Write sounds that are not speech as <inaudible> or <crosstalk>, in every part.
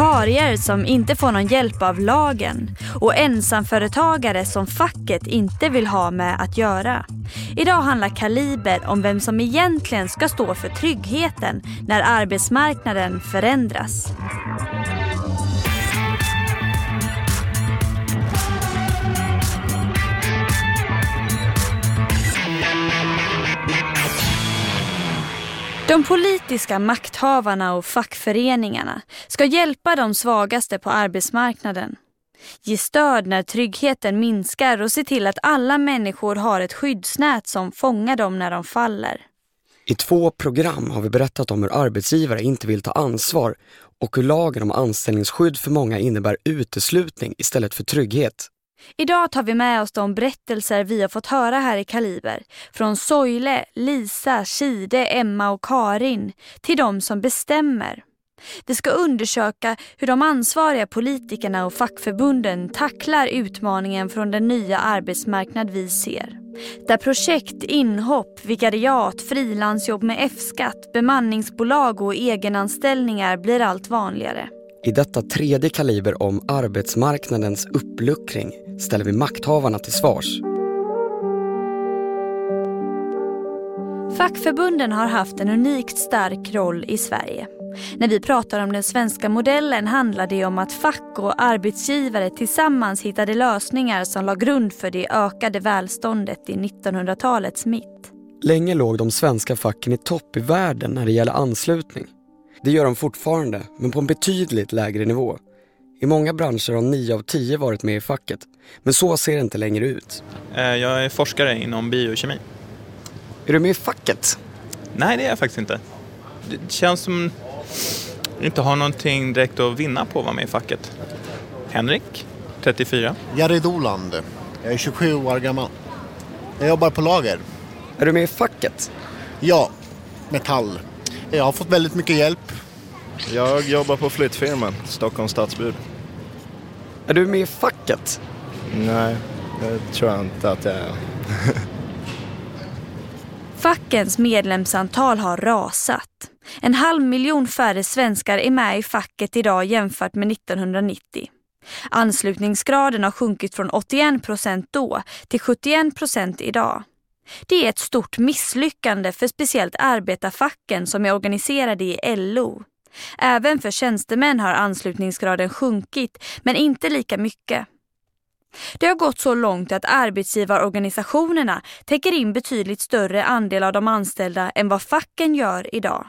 Vikarier som inte får någon hjälp av lagen och ensamföretagare som facket inte vill ha med att göra. Idag handlar Kaliber om vem som egentligen ska stå för tryggheten när arbetsmarknaden förändras. De politiska makthavarna och fackföreningarna ska hjälpa de svagaste på arbetsmarknaden. Ge stöd när tryggheten minskar och se till att alla människor har ett skyddsnät som fångar dem när de faller. I två program har vi berättat om hur arbetsgivare inte vill ta ansvar och hur lagen om anställningsskydd för många innebär uteslutning istället för trygghet. Idag tar vi med oss de berättelser vi har fått höra här i Kaliber. Från Soile, Lisa, Kide, Emma och Karin till de som bestämmer. Vi ska undersöka hur de ansvariga politikerna och fackförbunden tacklar utmaningen från den nya arbetsmarknad vi ser. Där projekt, inhopp, vikariat, frilansjobb med F-skatt, bemanningsbolag och egenanställningar blir allt vanligare. I detta tredje kaliber om arbetsmarknadens uppluckring ställer vi makthavarna till svars. Fackförbunden har haft en unikt stark roll i Sverige. När vi pratar om den svenska modellen handlar det om att fack och arbetsgivare tillsammans hittade lösningar som la grund för det ökade välståndet i 1900-talets mitt. Länge låg de svenska facken i topp i världen när det gäller anslutning. Det gör de fortfarande, men på en betydligt lägre nivå. I många branscher har nio av tio varit med i facket, men så ser det inte längre ut. Eh, jag är forskare inom biokemi. Är du med i facket? Nej, det är jag faktiskt inte. Det känns som att inte har någonting direkt att vinna på att vara med i facket. Henrik, 34. Jari Doland. Jag är 27 år gammal. Jag jobbar på lager. Är du med i facket? Ja, Metall. Jag har fått väldigt mycket hjälp. Jag jobbar på flyttfirman, Stockholms stadsbud. Är du med i facket? Nej, det tror jag inte att jag är. <laughs> Fackens medlemsantal har rasat. En halv miljon färre svenskar är med i facket idag jämfört med 1990. Anslutningsgraden har sjunkit från 81 procent då till 71 procent idag. Det är ett stort misslyckande för speciellt arbetarfacken som är organiserade i LO. Även för tjänstemän har anslutningsgraden sjunkit, men inte lika mycket. Det har gått så långt att arbetsgivarorganisationerna täcker in betydligt större andel av de anställda än vad facken gör idag.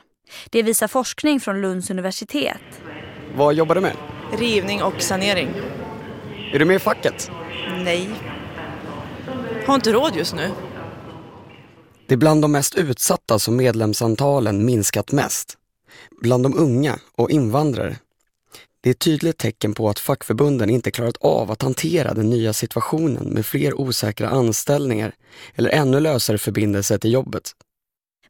Det visar forskning från Lunds universitet. Vad jobbar du med? Rivning och sanering. Är du med i facket? Nej. Har inte råd just nu. Det är bland de mest utsatta som medlemsantalen minskat mest. Bland de unga och invandrare. Det är ett tydligt tecken på att fackförbunden inte klarat av att hantera den nya situationen med fler osäkra anställningar eller ännu lösare förbindelser till jobbet.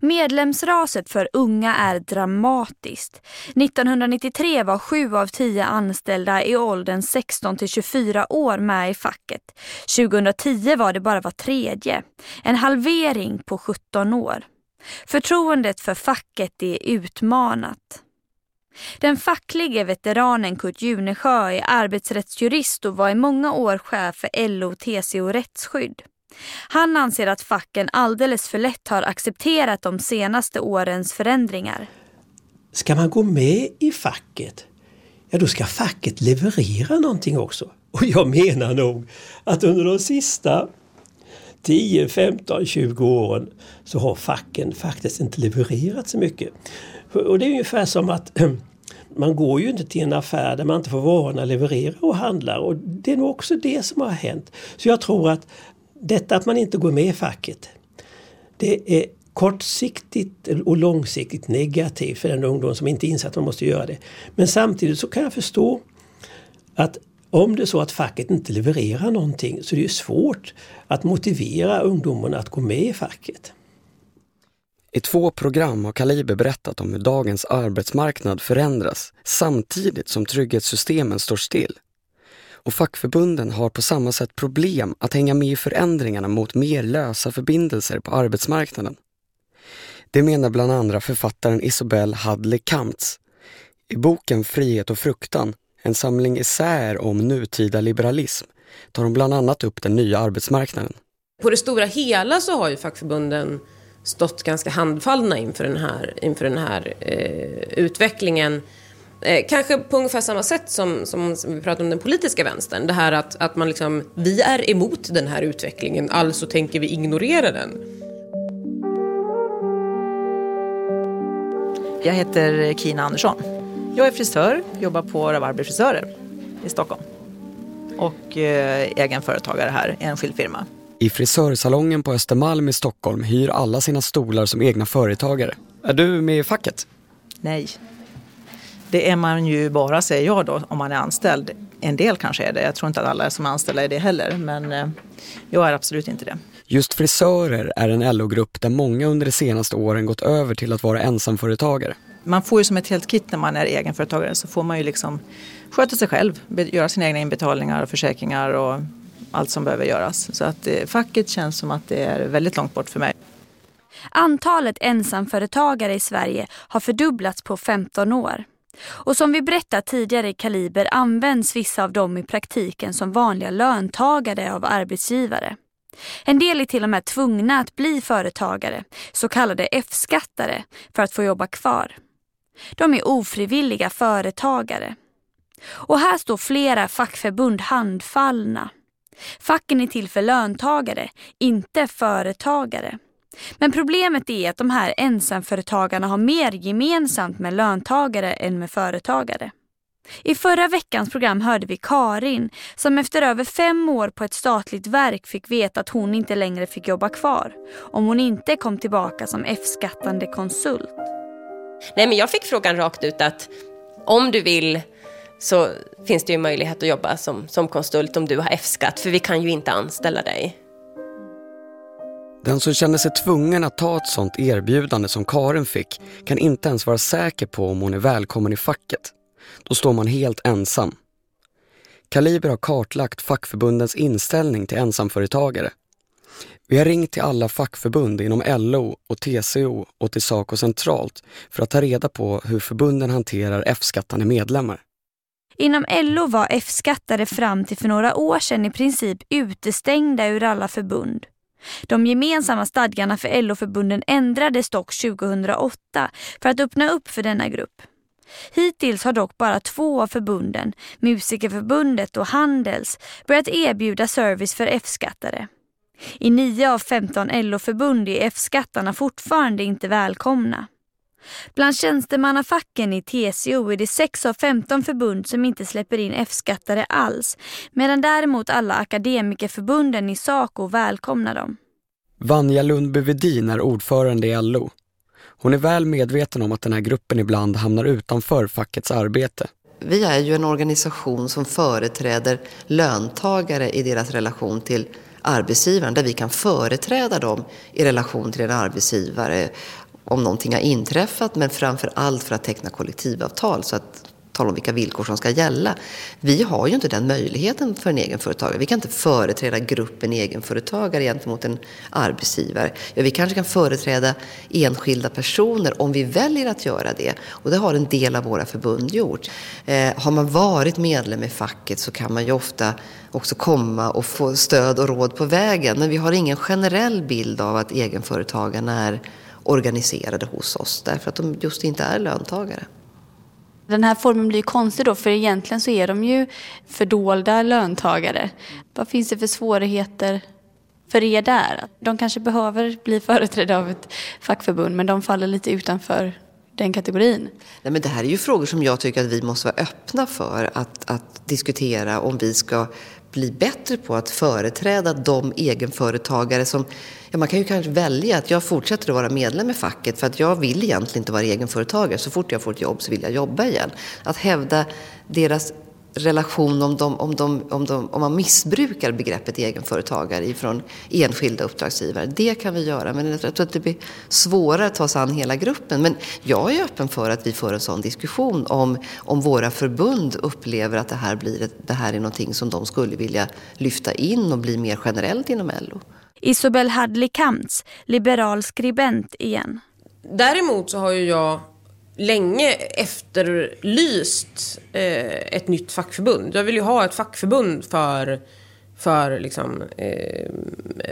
Medlemsraset för unga är dramatiskt. 1993 var sju av tio anställda i åldern 16 till 24 år med i facket. 2010 var det bara var tredje. En halvering på 17 år. Förtroendet för facket är utmanat. Den facklige veteranen Kurt Junesjö är arbetsrättsjurist och var i många år chef för LO, TCO Rättsskydd. Han anser att facken alldeles för lätt har accepterat de senaste årens förändringar. Ska man gå med i facket, ja då ska facket leverera någonting också. Och jag menar nog att under de sista 10, 15, 20 åren så har facken faktiskt inte levererat så mycket. Och det är ungefär som att ehm, man går ju inte till en affär där man inte får varorna leverera och handlar. Och det är nog också det som har hänt. Så jag tror att detta att man inte går med i facket, det är kortsiktigt och långsiktigt negativt för den ungdom som inte inser att man måste göra det. Men samtidigt så kan jag förstå att om det är så att facket inte levererar någonting så är det svårt att motivera ungdomarna att gå med i facket. I två program har Kaliber berättat om hur dagens arbetsmarknad förändras samtidigt som trygghetssystemen står still. Och fackförbunden har på samma sätt problem att hänga med i förändringarna mot mer lösa förbindelser på arbetsmarknaden. Det menar bland andra författaren Isobel Hadley Kamts. I boken Frihet och fruktan, en samling essäer om nutida liberalism, tar hon bland annat upp den nya arbetsmarknaden. På det stora hela så har ju fackförbunden stått ganska handfallna inför den här, inför den här eh, utvecklingen. Eh, kanske på ungefär samma sätt som, som, vi pratar om den politiska vänstern. Det här att, att man liksom, vi är emot den här utvecklingen, alltså tänker vi ignorera den. Jag heter Kina Andersson. Jag är frisör, jobbar på Rabarber Frisörer i Stockholm. Och eh, egen företagare här, enskild firma. I frisörsalongen på Östermalm i Stockholm hyr alla sina stolar som egna företagare. Är du med i facket? Nej. Det är man ju bara, säger jag då, om man är anställd. En del kanske är det. Jag tror inte att alla som är anställda är det heller. Men eh, jag är absolut inte det. Just frisörer är en LO-grupp där många under de senaste åren gått över till att vara ensamföretagare. Man får ju som ett helt kit när man är egenföretagare så får man ju liksom sköta sig själv, göra sina egna inbetalningar och försäkringar och allt som behöver göras. Så att eh, facket känns som att det är väldigt långt bort för mig. Antalet ensamföretagare i Sverige har fördubblats på 15 år. Och som vi berättat tidigare i Kaliber används vissa av dem i praktiken som vanliga löntagare av arbetsgivare. En del är till och med tvungna att bli företagare, så kallade F-skattare, för att få jobba kvar. De är ofrivilliga företagare. Och här står flera fackförbund handfallna. Facken är till för löntagare, inte företagare. Men problemet är att de här ensamföretagarna har mer gemensamt med löntagare än med företagare. I förra veckans program hörde vi Karin som efter över fem år på ett statligt verk fick veta att hon inte längre fick jobba kvar om hon inte kom tillbaka som F-skattande konsult. Nej, men jag fick frågan rakt ut att om du vill så finns det ju möjlighet att jobba som, som konsult om du har F-skatt, för vi kan ju inte anställa dig. Den som känner sig tvungen att ta ett sånt erbjudande som Karin fick kan inte ens vara säker på om hon är välkommen i facket. Då står man helt ensam. Kaliber har kartlagt fackförbundens inställning till ensamföretagare. Vi har ringt till alla fackförbund inom LO och TCO och till Saco centralt för att ta reda på hur förbunden hanterar F-skattande medlemmar. Inom LO var F-skattare fram till för några år sedan i princip utestängda ur alla förbund. De gemensamma stadgarna för LO-förbunden ändrades dock 2008 för att öppna upp för denna grupp. Hittills har dock bara två av förbunden, Musikerförbundet och Handels, börjat erbjuda service för F-skattare. I 9 av 15 LO-förbund är F-skattarna fortfarande inte välkomna. Bland tjänstemannafacken i TCO är det 6 av 15 förbund som inte släpper in F-skattare alls, medan däremot alla akademikerförbunden i Saco välkomnar dem. Vanja Lundby Vedin är ordförande i LO. Hon är väl medveten om att den här gruppen ibland hamnar utanför fackets arbete. Vi är ju en organisation som företräder löntagare i deras relation till arbetsgivaren, där vi kan företräda dem i relation till en arbetsgivare om någonting har inträffat, men framför allt för att teckna kollektivavtal så att tala om vilka villkor som ska gälla. Vi har ju inte den möjligheten för en egenföretagare. Vi kan inte företräda gruppen egenföretagare gentemot en arbetsgivare. Ja, vi kanske kan företräda enskilda personer om vi väljer att göra det. Och det har en del av våra förbund gjort. Eh, har man varit medlem i facket så kan man ju ofta också komma och få stöd och råd på vägen. Men vi har ingen generell bild av att egenföretagarna är organiserade hos oss därför att de just inte är löntagare. Den här formen blir konstig då för egentligen så är de ju fördolda löntagare. Vad finns det för svårigheter för er där? De kanske behöver bli företrädda av ett fackförbund men de faller lite utanför den kategorin. Nej, men det här är ju frågor som jag tycker att vi måste vara öppna för att, att diskutera om vi ska bli bättre på att företräda de egenföretagare som... Ja, man kan ju kanske välja att jag fortsätter att vara medlem i facket för att jag vill egentligen inte vara egenföretagare. Så fort jag får ett jobb så vill jag jobba igen. Att hävda deras relation om, de, om, de, om, de, om man missbrukar begreppet egenföretagare ifrån enskilda uppdragsgivare. Det kan vi göra, men jag tror att det blir svårare att ta sig an hela gruppen. Men jag är öppen för att vi för en sån diskussion om, om våra förbund upplever att det här, blir ett, det här är någonting som de skulle vilja lyfta in och bli mer generellt inom LO. Isobel Hadley Kamts, liberal skribent igen. Däremot så har ju jag länge efterlyst eh, ett nytt fackförbund. Jag vill ju ha ett fackförbund för, för liksom, eh,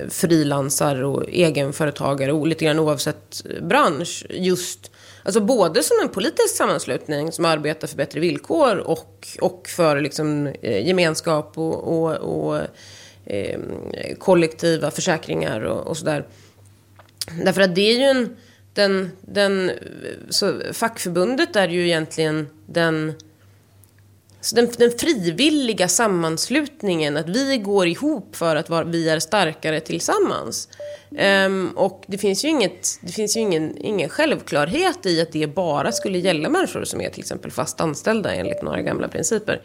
frilansar och egenföretagare, och lite grann oavsett bransch. Just, alltså både som en politisk sammanslutning som arbetar för bättre villkor och, och för liksom, eh, gemenskap och, och, och eh, kollektiva försäkringar och, och sådär. Därför att det är ju en den, den, så fackförbundet är ju egentligen den, den, den frivilliga sammanslutningen, att vi går ihop för att var, vi är starkare tillsammans. Um, och det finns ju, inget, det finns ju ingen, ingen självklarhet i att det bara skulle gälla människor som är till exempel fast anställda enligt några gamla principer.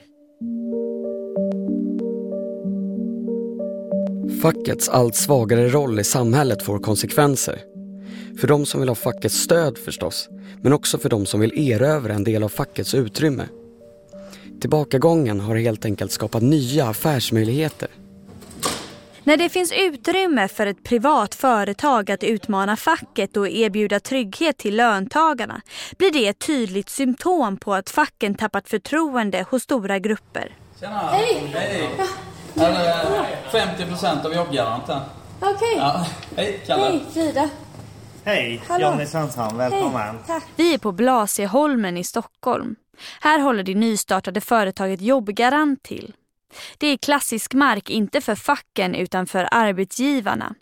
Fackets allt svagare roll i samhället får konsekvenser. För de som vill ha fackets stöd förstås, men också för de som vill erövra en del av fackets utrymme. Tillbakagången har helt enkelt skapat nya affärsmöjligheter. När det finns utrymme för ett privat företag att utmana facket och erbjuda trygghet till löntagarna blir det ett tydligt symptom på att facken tappat förtroende hos stora grupper. Tjena! Hej! Hej! Ja. 50 procent av jobbgarantin. Okej. Okay. Ja. Hej, Kalle. Hej, Frida. Hej, Jonny Svensson. Välkommen. Hej, Vi är på Blasieholmen i Stockholm. Här håller det nystartade företaget Jobbgarant till. Det är klassisk mark inte för facken utan för arbetsgivarna.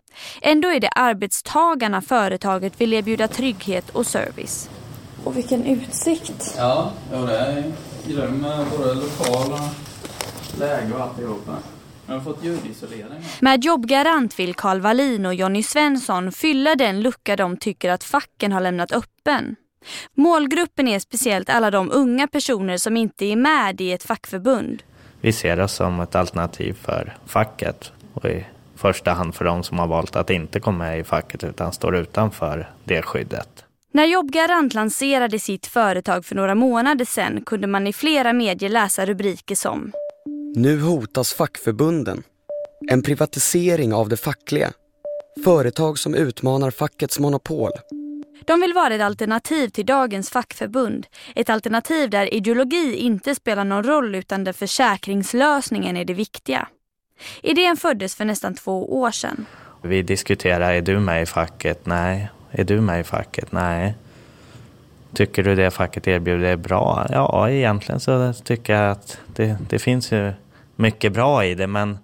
Ändå är det arbetstagarna företaget vill erbjuda trygghet och service. Och vilken utsikt! Ja, ja det är grym både lokal och läge och alltihopa. Har fått ljudisolering. Med jobbgarant vill Karl Wallin och Jonny Svensson fylla den lucka de tycker att facken har lämnat öppen. Målgruppen är speciellt alla de unga personer som inte är med i ett fackförbund. Vi ser oss som ett alternativ för facket och i första hand för de som har valt att inte komma med i facket utan står utanför det skyddet. När Jobbgarant lanserade sitt företag för några månader sedan kunde man i flera medier läsa rubriker som nu hotas fackförbunden. En privatisering av det fackliga. Företag som utmanar fackets monopol. De vill vara ett alternativ till dagens fackförbund. Ett alternativ där ideologi inte spelar någon roll utan där försäkringslösningen är det viktiga. Idén föddes för nästan två år sedan. Vi diskuterar, är du med i facket? Nej. Är du med i facket? Nej. Tycker du det facket erbjuder är bra? Ja, egentligen så tycker jag att det, det finns ju mycket bra i det, men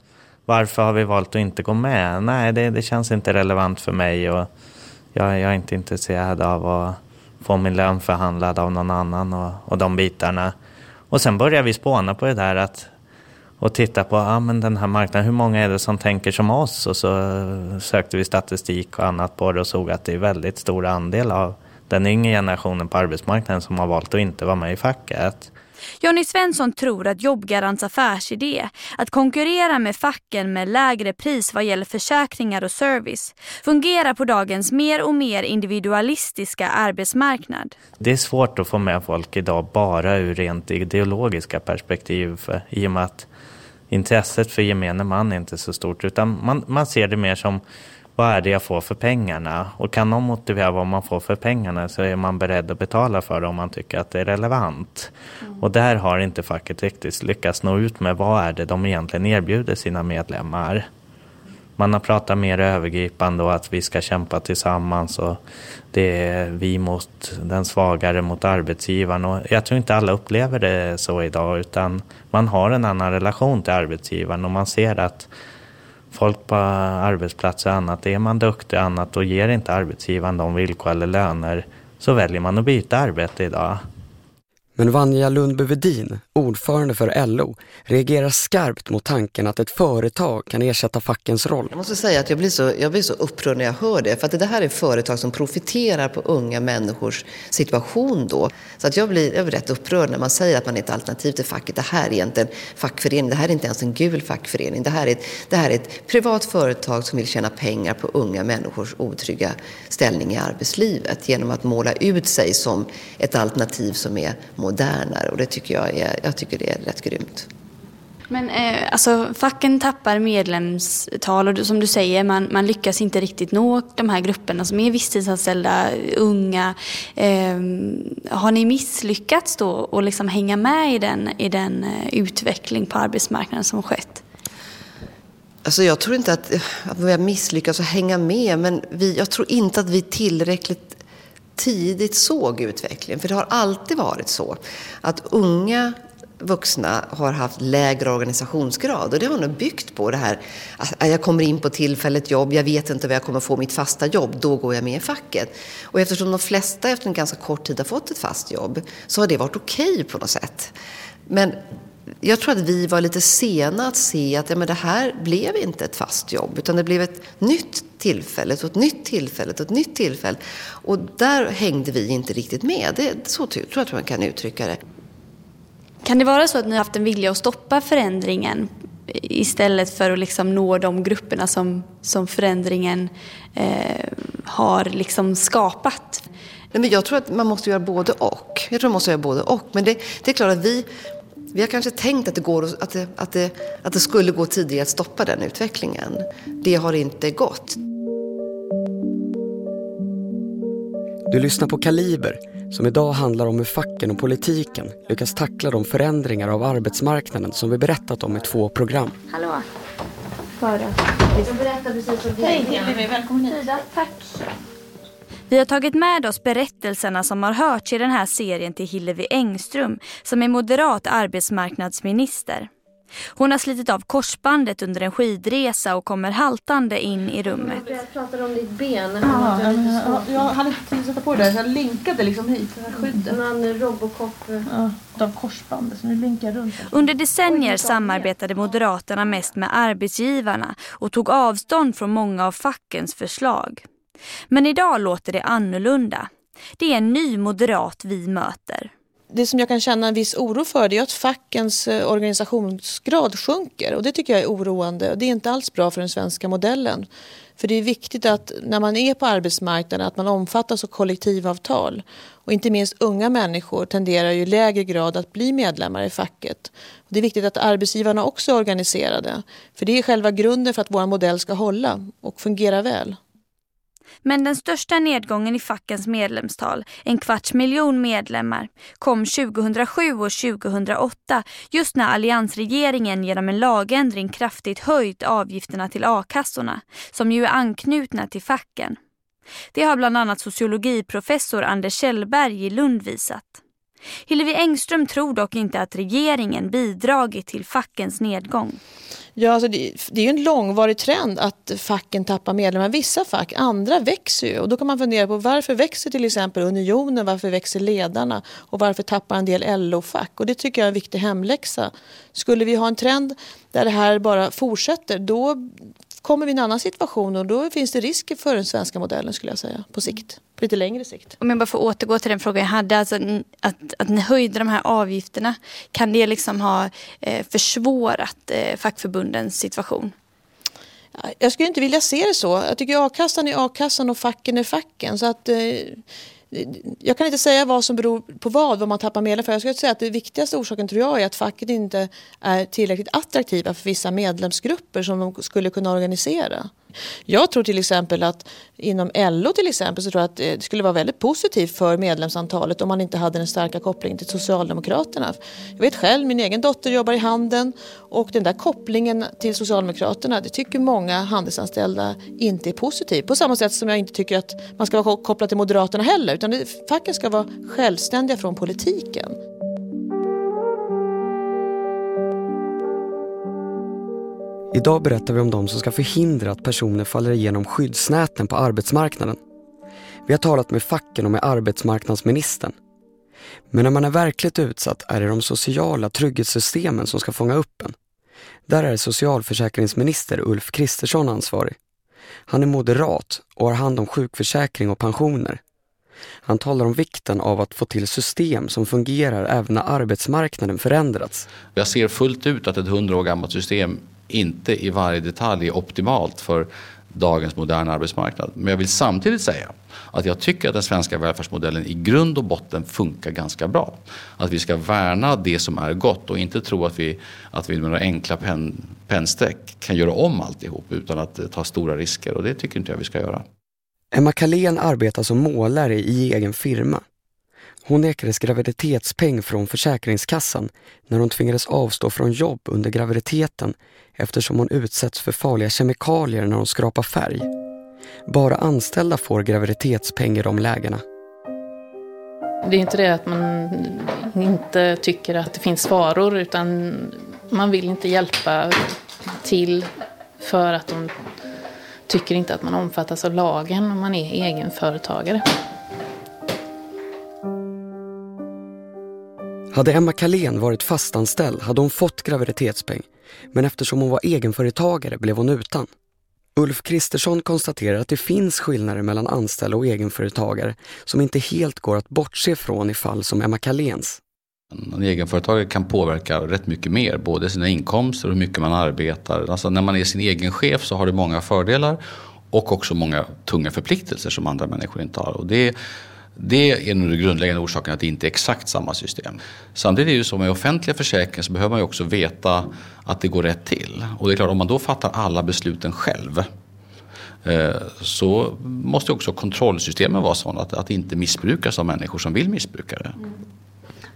varför har vi valt att inte gå med? Nej, det, det känns inte relevant för mig och jag, jag, är inte intresserad av att få min lön förhandlad av någon annan och, och de bitarna. Och sen börjar vi spåna på det där att och titta på ah, men den här marknaden, hur många är det som tänker som oss? Och så sökte vi statistik och annat på det och såg att det är väldigt stor andel av den yngre generationen på arbetsmarknaden som har valt att inte vara med i facket. Jonny Svensson tror att Jobbgarants affärsidé, att konkurrera med facken med lägre pris vad gäller försäkringar och service, fungerar på dagens mer och mer individualistiska arbetsmarknad. Det är svårt att få med folk idag bara ur rent ideologiska perspektiv för, i och med att intresset för gemene man är inte så stort utan man, man ser det mer som vad är det jag får för pengarna? Och kan någon motivera vad man får för pengarna så är man beredd att betala för det om man tycker att det är relevant. Mm. Och där har inte facket riktigt lyckats nå ut med vad är det de egentligen erbjuder sina medlemmar. Man har pratat mer övergripande och att vi ska kämpa tillsammans och det är vi mot den svagare mot arbetsgivaren. Och jag tror inte alla upplever det så idag utan man har en annan relation till arbetsgivaren och man ser att folk på arbetsplatser och annat, är man duktig och annat och ger inte arbetsgivaren de villkor eller löner så väljer man att byta arbete idag. Men Vanja Lundby-Wedin, ordförande för LO, reagerar skarpt mot tanken att ett företag kan ersätta fackens roll. Jag måste säga att jag blir så, jag blir så upprörd när jag hör det. För att det här är företag som profiterar på unga människors situation då. Så att jag, blir, jag blir rätt upprörd när man säger att man är ett alternativ till facket. Det här är inte en fackförening. Det här är inte ens en gul fackförening. Det här är ett, det här är ett privat företag som vill tjäna pengar på unga människors otrygga ställning i arbetslivet genom att måla ut sig som ett alternativ som är modernare och det tycker jag, är, jag tycker det är rätt grymt. Men eh, alltså, facken tappar medlemstal och som du säger, man, man lyckas inte riktigt nå de här grupperna som är visstidsanställda, unga. Eh, har ni misslyckats då och liksom hänga med i den, i den eh, utveckling på arbetsmarknaden som skett? Alltså jag tror inte att, att vi har misslyckats att hänga med, men vi, jag tror inte att vi tillräckligt tidigt såg utvecklingen. För det har alltid varit så att unga vuxna har haft lägre organisationsgrad. Och det har nog byggt på det här att jag kommer in på tillfälligt jobb, jag vet inte var jag kommer få mitt fasta jobb, då går jag med i facket. Och eftersom de flesta efter en ganska kort tid har fått ett fast jobb så har det varit okej okay på något sätt. Men jag tror att vi var lite sena att se att ja, men det här blev inte ett fast jobb utan det blev ett nytt tillfälle, och ett nytt tillfälle och ett nytt tillfälle. Och där hängde vi inte riktigt med. Det, så tror jag att man kan uttrycka det. Kan det vara så att ni har haft en vilja att stoppa förändringen istället för att liksom nå de grupperna som, som förändringen eh, har liksom skapat? Nej, men jag tror att man måste göra både och. Jag tror man måste göra både och. Men det, det är klart att vi, vi har kanske tänkt att det, går, att, det, att, det, att det skulle gå tidigare att stoppa den utvecklingen. Det har inte gått. Du lyssnar på Kaliber som idag handlar om hur facken och politiken lyckas tackla de förändringar av arbetsmarknaden som vi berättat om i två program. Hallå. För Jag berättar precis om Hej Hillevi, välkommen hit. Tack. Vi har tagit med oss berättelserna som har hörts i den här serien till Hillevi Engström som är moderat arbetsmarknadsminister. Hon har slitit av korsbandet under en skidresa och kommer haltande in i rummet. Jag pratade om ditt ben. Ja, jag, jag hade inte tid att sätta på det. Så jag linkade liksom hit, skyddet. Man Robocop. Ja, av korsbandet. Så nu linkar runt. Under decennier samarbetade Moderaterna mest med arbetsgivarna och tog avstånd från många av fackens förslag. Men idag låter det annorlunda. Det är en ny moderat vi möter det som jag kan känna en viss oro för det är att fackens eh, organisationsgrad sjunker och det tycker jag är oroande och det är inte alls bra för den svenska modellen. För det är viktigt att när man är på arbetsmarknaden att man omfattas av kollektivavtal. Och inte minst unga människor tenderar ju i lägre grad att bli medlemmar i facket. Det är viktigt att arbetsgivarna också är organiserade. För det är själva grunden för att vår modell ska hålla och fungera väl. Men den största nedgången i fackens medlemstal, en kvarts miljon medlemmar, kom 2007 och 2008 just när alliansregeringen genom en lagändring kraftigt höjt avgifterna till a-kassorna som ju är anknutna till facken. Det har bland annat sociologiprofessor Anders Kjellberg i Lund visat. Hillevi Engström tror dock inte att regeringen bidragit till fackens nedgång. Ja, alltså det, det är ju en långvarig trend att facken tappar medlemmar. Vissa fack, andra växer ju. Och då kan man fundera på varför växer till exempel Unionen, varför växer ledarna och varför tappar en del LO-fack? Och det tycker jag är en viktig hemläxa. Skulle vi ha en trend där det här bara fortsätter, då kommer vi i en annan situation och då finns det risker för den svenska modellen skulle jag säga på sikt. På lite längre sikt. Om jag bara får återgå till den frågan jag hade, alltså att, att ni höjde de här avgifterna. Kan det liksom ha eh, försvårat eh, fackförbundens situation? Jag skulle inte vilja se det så. Jag tycker a-kassan är a-kassan och facken är facken. Så att, eh, jag kan inte säga vad som beror på vad, vad man tappar medlemmar för. Jag skulle säga att det viktigaste orsaken tror jag är att facket inte är tillräckligt attraktiva för vissa medlemsgrupper som de skulle kunna organisera. Jag tror till exempel att inom LO till exempel så tror jag att eh, det skulle vara väldigt positivt för medlemsantalet om man inte hade den starka kopplingen till Socialdemokraterna. Jag vet själv, min egen dotter jobbar i handeln och den där kopplingen till Socialdemokraterna det tycker många handelsanställda inte är positiv. På samma sätt som jag inte tycker att man ska vara kopplad till Moderaterna heller utan facken ska vara självständiga från politiken. Idag berättar vi om de som ska förhindra att personer faller igenom skyddsnäten på arbetsmarknaden. Vi har talat med facken och med arbetsmarknadsministern. Men när man är verkligt utsatt är det de sociala trygghetssystemen som ska fånga upp en. Där är socialförsäkringsminister Ulf Kristersson ansvarig. Han är moderat och har hand om sjukförsäkring och pensioner. Han talar om vikten av att få till system som fungerar även när arbetsmarknaden förändrats. Jag ser fullt ut att ett hundra år gammalt system inte i varje detalj är optimalt för dagens moderna arbetsmarknad. Men jag vill samtidigt säga Att jag tycker att den svenska välfärdsmodellen i grund och botten funkar ganska bra. Att vi ska värna det som är gott och inte tro att vi, att vi med några enkla pen, pennstreck kan göra om alltihop utan att eh, ta stora risker och det tycker inte jag vi ska göra. Emma Kalén arbetar som målare i egen firma. Hon nekades graviditetspeng från Försäkringskassan när hon tvingades avstå från jobb under graviditeten eftersom hon utsätts för farliga kemikalier när hon skrapar färg. Bara anställda får graviditetspeng i de lägena. Det är inte det att man inte tycker att det finns faror utan man vill inte hjälpa till för att de tycker inte att man omfattas av lagen om man är egenföretagare. Hade Emma Kalén varit fastanställd hade hon fått graviditetspeng, men eftersom hon var egenföretagare blev hon utan. Ulf Kristersson konstaterar att det finns skillnader mellan anställda och egenföretagare som inte helt går att bortse från i fall som Emma Kaléns. En egenföretagare kan påverka rätt mycket mer, både sina inkomster och hur mycket man arbetar. Alltså när man är sin egen chef så har det många fördelar och också många tunga förpliktelser som andra människor inte har. Och det, det är nog den grundläggande orsaken att det inte är exakt samma system. Samtidigt är det ju så med offentliga försäkringar så behöver man ju också veta att det går rätt till. Och det är klart, om man då fattar alla besluten själv eh, så måste också kontrollsystemen vara sådana att, att det inte missbrukas av människor som vill missbruka det. Mm.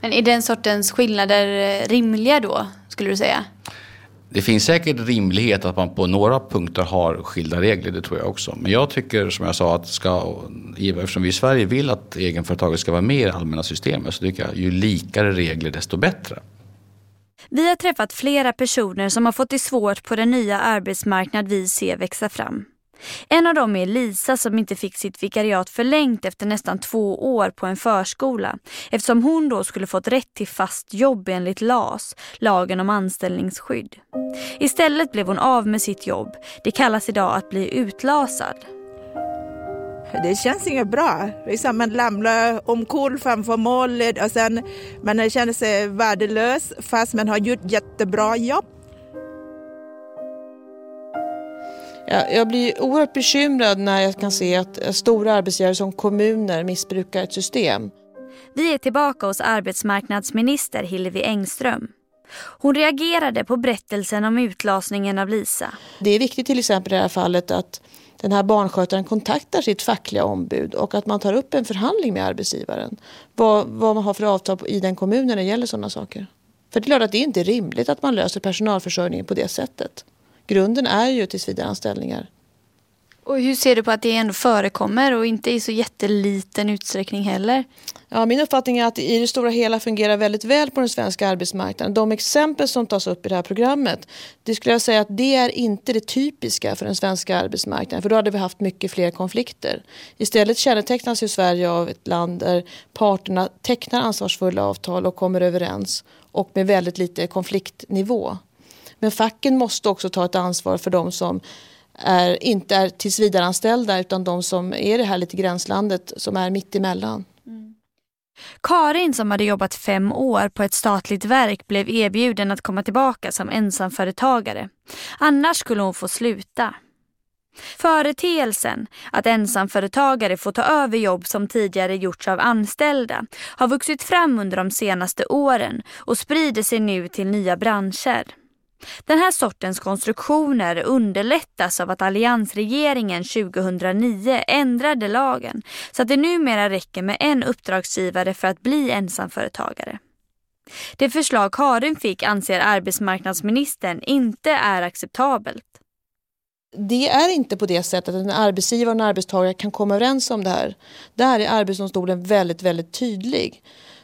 Men är den sortens skillnader eh, rimliga då, skulle du säga? Det finns säkert rimlighet att man på några punkter har skilda regler, det tror jag också. Men jag tycker som jag sa att ska, eftersom vi i Sverige vill att egenföretagare ska vara med i det allmänna systemet så tycker jag ju likare regler desto bättre. Vi har träffat flera personer som har fått det svårt på den nya arbetsmarknad vi ser växa fram. En av dem är Lisa som inte fick sitt vikariat förlängt efter nästan två år på en förskola eftersom hon då skulle fått rätt till fast jobb enligt LAS, lagen om anställningsskydd. Istället blev hon av med sitt jobb. Det kallas idag att bli utlasad. Det känns inget bra. Liksom man ramlar omkull framför målet och sen man känner eh, sig värdelös fast man har gjort jättebra jobb. Jag blir oerhört bekymrad när jag kan se att stora arbetsgivare som kommuner missbrukar ett system. Vi är tillbaka hos arbetsmarknadsminister Hillevi Engström. Hon reagerade på berättelsen om utlasningen av Lisa. Det är viktigt till exempel i det här fallet att den här barnskötaren kontaktar sitt fackliga ombud och att man tar upp en förhandling med arbetsgivaren. Vad, vad man har för avtal i den kommunen när det gäller sådana saker. För det är klart att det är inte rimligt att man löser personalförsörjningen på det sättet grunden är ju tillsvidareanställningar. Och hur ser du på att det ändå förekommer och inte i så jätteliten utsträckning heller? Ja, min uppfattning är att det i det stora hela fungerar väldigt väl på den svenska arbetsmarknaden. De exempel som tas upp i det här programmet, det skulle jag säga att det är inte det typiska för den svenska arbetsmarknaden. För då hade vi haft mycket fler konflikter. Istället kännetecknas ju Sverige av ett land där parterna tecknar ansvarsfulla avtal och kommer överens och med väldigt lite konfliktnivå. Men facken måste också ta ett ansvar för de som är, inte är tillsvidareanställda utan de som är det här lite gränslandet som är mitt emellan. Mm. Karin som hade jobbat fem år på ett statligt verk blev erbjuden att komma tillbaka som ensamföretagare. Annars skulle hon få sluta. Företeelsen att ensamföretagare får ta över jobb som tidigare gjorts av anställda har vuxit fram under de senaste åren och sprider sig nu till nya branscher. Den här sortens konstruktioner underlättas av att alliansregeringen 2009 ändrade lagen så att det numera räcker med en uppdragsgivare för att bli ensamföretagare. Det förslag Karin fick anser arbetsmarknadsministern inte är acceptabelt. Det är inte på det sättet att en arbetsgivare och en arbetstagare kan komma överens om det här. Där är Arbetsdomstolen väldigt, väldigt tydlig.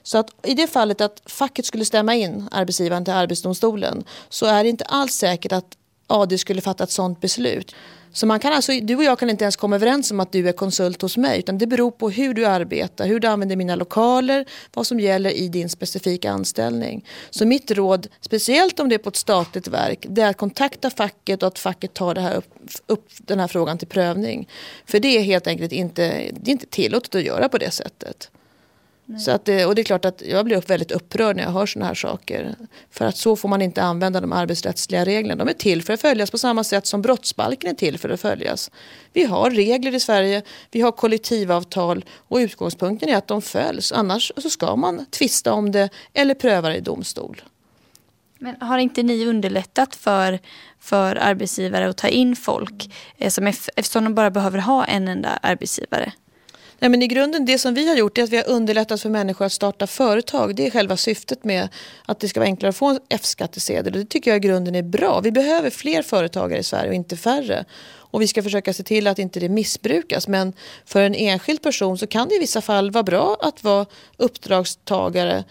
Så att i det fallet att facket skulle stämma in arbetsgivaren till Arbetsdomstolen så är det inte alls säkert att AD skulle fatta ett sådant beslut. Så man kan alltså, du och jag kan inte ens komma överens om att du är konsult hos mig utan det beror på hur du arbetar, hur du använder mina lokaler, vad som gäller i din specifika anställning. Så mitt råd, speciellt om det är på ett statligt verk, det är att kontakta facket och att facket tar det här upp, upp den här frågan till prövning. För det är helt enkelt inte, det är inte tillåtet att göra på det sättet. Så att det, och det är klart att jag blir väldigt upprörd när jag hör sådana här saker. För att så får man inte använda de arbetsrättsliga reglerna. De är till för att följas på samma sätt som brottsbalken är till för att följas. Vi har regler i Sverige, vi har kollektivavtal och utgångspunkten är att de följs. Annars så ska man tvista om det eller pröva det i domstol. Men har inte ni underlättat för, för arbetsgivare att ta in folk eh, som, eftersom de bara behöver ha en enda arbetsgivare? Nej, men I grunden det som vi har gjort är att vi har underlättat för människor att starta företag. Det är själva syftet med att det ska vara enklare att få en F-skattesedel. Det tycker jag i grunden är bra. Vi behöver fler företagare i Sverige och inte färre. Och vi ska försöka se till att inte det missbrukas. Men för en enskild person så kan det i vissa fall vara bra att vara uppdragstagare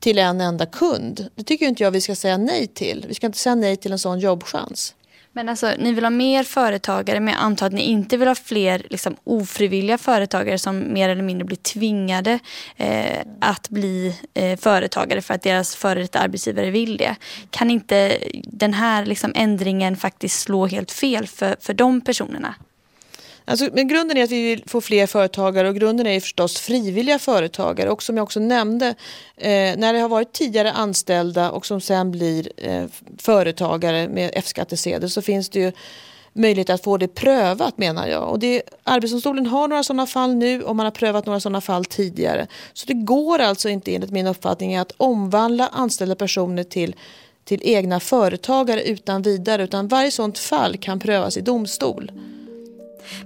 till en enda kund. Det tycker inte jag vi ska säga nej till. Vi ska inte säga nej till en sån jobbchans. Men alltså, ni vill ha mer företagare men jag antar att ni inte vill ha fler liksom, ofrivilliga företagare som mer eller mindre blir tvingade eh, att bli eh, företagare för att deras före detta arbetsgivare vill det. Kan inte den här liksom, ändringen faktiskt slå helt fel för, för de personerna? Alltså, men grunden är att vi vill få fler företagare och grunden är förstås frivilliga företagare. Och som jag också nämnde, eh, när det har varit tidigare anställda och som sen blir eh, företagare med F-skattesedel så finns det ju möjlighet att få det prövat menar jag. Och det, Arbetsdomstolen har några sådana fall nu och man har prövat några sådana fall tidigare. Så det går alltså inte enligt min uppfattning att omvandla anställda personer till till egna företagare utan vidare utan varje sådant fall kan prövas i domstol.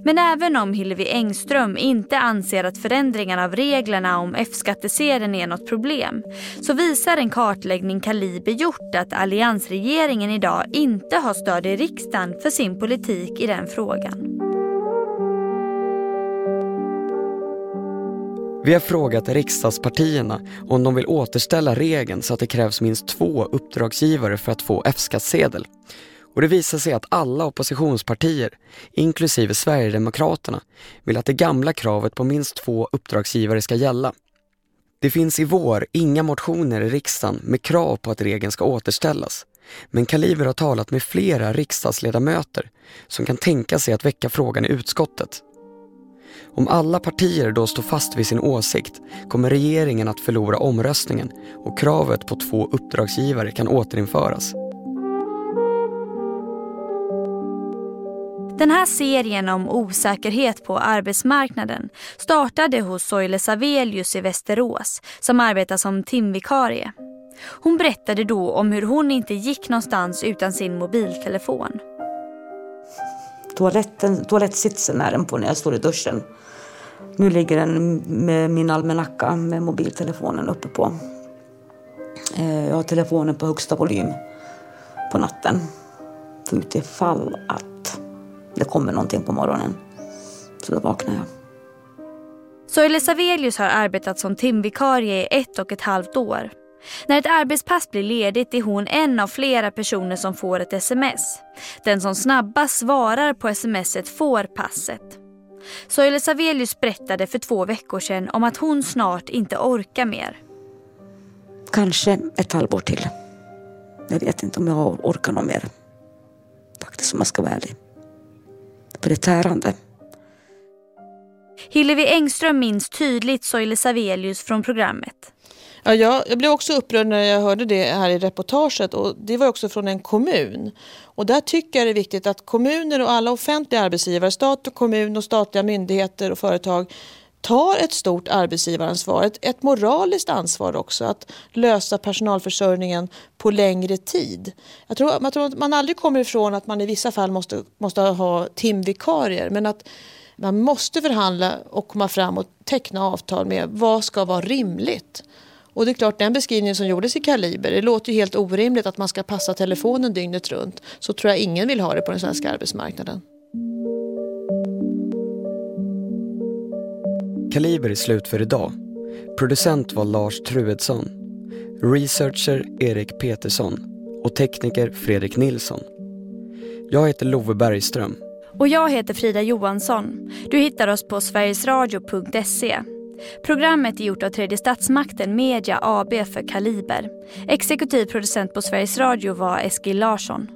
Men även om Hillevi Engström inte anser att förändringarna av reglerna om F-skattesedeln är något problem så visar en kartläggning Kaliber gjort att alliansregeringen idag inte har stöd i riksdagen för sin politik i den frågan. Vi har frågat riksdagspartierna om de vill återställa regeln så att det krävs minst två uppdragsgivare för att få F-skattsedel. Och det visar sig att alla oppositionspartier, inklusive Sverigedemokraterna, vill att det gamla kravet på minst två uppdragsgivare ska gälla. Det finns i vår inga motioner i riksdagen med krav på att regeln ska återställas. Men Kaliber har talat med flera riksdagsledamöter som kan tänka sig att väcka frågan i utskottet. Om alla partier då står fast vid sin åsikt kommer regeringen att förlora omröstningen och kravet på två uppdragsgivare kan återinföras. Den här serien om osäkerhet på arbetsmarknaden startade hos Soile Savelius i Västerås som arbetar som timvikarie. Hon berättade då om hur hon inte gick någonstans utan sin mobiltelefon. Toaletten, toalettsitsen är den på när jag står i duschen. Nu ligger den med min almanacka med mobiltelefonen uppe på. Eh, jag har telefonen på högsta volym på natten. För utifall att det kommer någonting på morgonen. Så då vaknar jag. Soile Savelius har arbetat som timvikarie i ett och ett halvt år. När ett arbetspass blir ledigt är hon en av flera personer som får ett sms. Den som snabbast svarar på smset får passet. Soile Savelius berättade för två veckor sedan om att hon snart inte orkar mer. Kanske ett halvår till. Jag vet inte om jag orkar något mer. Faktiskt om jag ska vara ärlig för det tärande. Hillevi Engström minns tydligt Soile Savelius från programmet. Ja, jag, jag blev också upprörd när jag hörde det här i reportaget och det var också från en kommun. Och där tycker jag det är viktigt att kommuner och alla offentliga arbetsgivare, stat och kommun och statliga myndigheter och företag tar ett stort arbetsgivaransvar, ett, ett moraliskt ansvar också att lösa personalförsörjningen på längre tid. Jag tror, jag tror att man aldrig kommer ifrån att man i vissa fall måste, måste ha timvikarier men att man måste förhandla och komma fram och teckna avtal med vad ska vara rimligt. Och det är klart den beskrivningen som gjordes i Kaliber, det låter ju helt orimligt att man ska passa telefonen dygnet runt. Så tror jag ingen vill ha det på den svenska arbetsmarknaden. Kaliber är slut för idag. Producent var Lars Truedsson. Researcher Erik Petersson och tekniker Fredrik Nilsson. Jag heter Love Bergström. Och jag heter Frida Johansson. Du hittar oss på sverigesradio.se. Programmet är gjort av Tredje Statsmakten Media AB för Kaliber. Exekutiv producent på Sveriges Radio var Eskil Larsson.